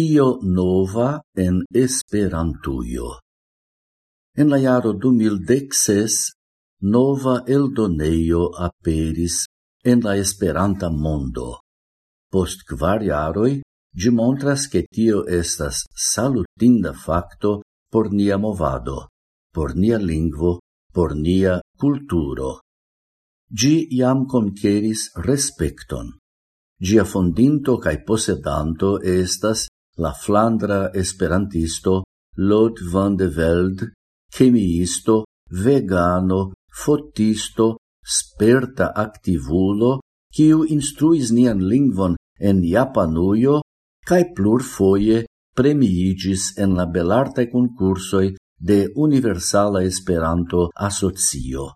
io nova en Esperantujo. En la jaro 2016 nova eldoneio aperis en la Esperanta mondo. Post kvar jaroj gi montras che tio estas salutinda facto por nia movado, por nia lingvo, por nia culturo. Gi iam conqueris respecton. Gia fondinto cae posedanto estas la flandra esperantisto Lot van de Veld, chemiisto, vegano, fotisto, sperta activulo, kiu instruis nian lingvon en Japanuio, cae plur foie premiigis en la belartae concursoi de Universala Esperanto Asocio.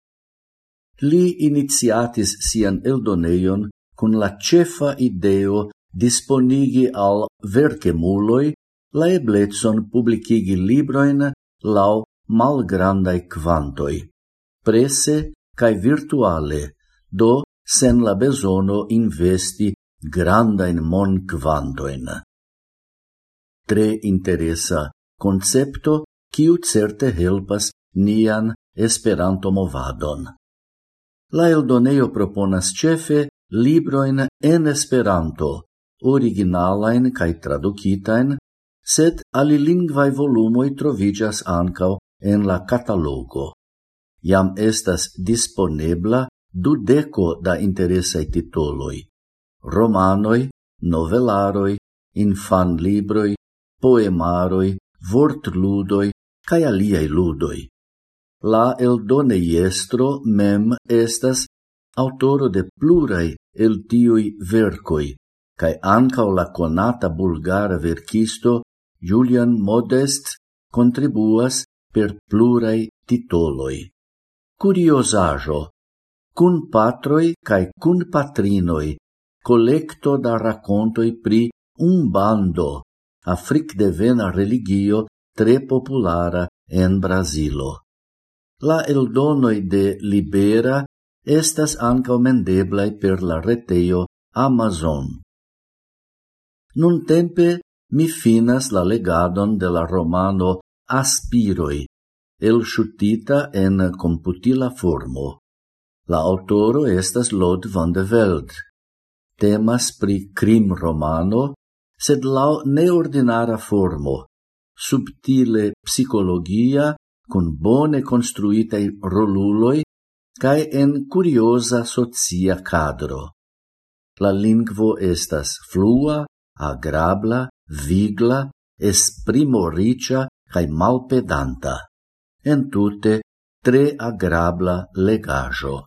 Li iniciatis sian eldoneion cun la cefa ideo disponigi al verkemuloj la eblecon publicigi libroin lau malgrandai quantoi, prese cae virtuale, do sen la besono investi grandain mon quantoin. Tre interesa concepto quiu certe helpas nian esperanto movadon. La eldoneio proponas cefe libroin en esperanto, originalain cae traducitain, sed alilingvae volumoi trovigas ancao en la catalogo. Iam estas disponebla dudeco da interesai titoloi, romanoi, novelaroi, infanlibroi, poemaroi, vortludoi, cae aliai ludoi. La eldoneiestro mem estas autoro de plurai el tiui vercoi, cae ancao la conata bulgara verkisto Julian Modest contribuas per plurai titoloi. Curiosajo, cun patroi cae cun patrinoi, collecto da racontoi pri un bando, afric devena religio tre populara en Brasilo. La eldonoi de Libera estas anca mendeblai per la reteio Amazon. Nun tempe mi finas la legadon de la romano Aspiroi, el shutita en computila formo. La autoro estas Lod van de Veld. Temas pri crim romano, sed lau neordinara formo, subtile psicologia con bone construitei roluloi cae en curiosa socia cadro. La lingvo estas flua, agrabla, vigla, esprimoricia cae malpedanta. Entute, tre agrabla legajo.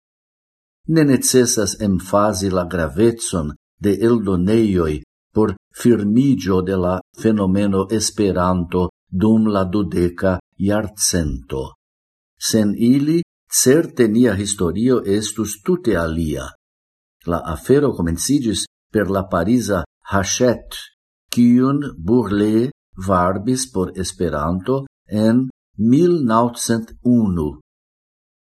Ne necessas emfasi la gravetson de eldoneioi por firmigio de la fenomeno esperanto dum la dudeca iarcento. Sen ili, certe nia historio estus tute alia. La afero comencigis per la Parisa Hachet, kiun Burle varbis por Esperanto en 1901.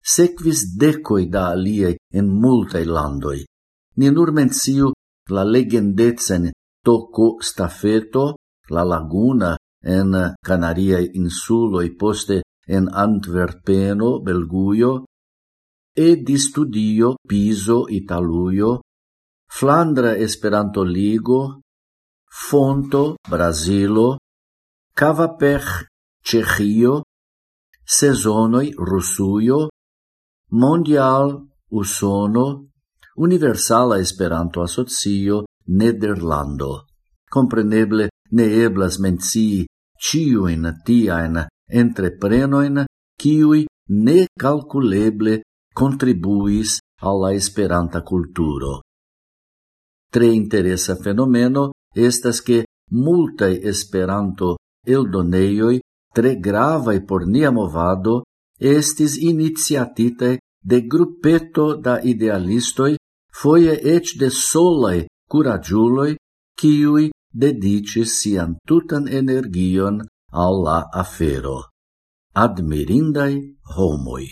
Sequis decoi da aliaj en multae landoi. Ni nur menciu la legendetsen Toco Stafeto, la laguna en Canariae insuloi poste en Antwerpeno, Belguio, e di studio Piso, Italuio, Flandra Esperanto Ligo, Fonto Brazilo, Cavapech Cechio, Sezonoj Rusujo, Mondial Usono, Universala Esperanto Asocio Nederlando. Compreneble ne eblas mencii ciuin tiaen entreprenoin ciui ne calculeble contribuis alla esperanta culturo. Tre interesa fenomeno estas che multai Esperanto eldoneioi tre gravai por nia movado estis iniciatitae de gruppeto da idealistoi, foie ec de solai curagiuloi, ciui dedicis sian tutan energion alla afero. Admirindai homoi.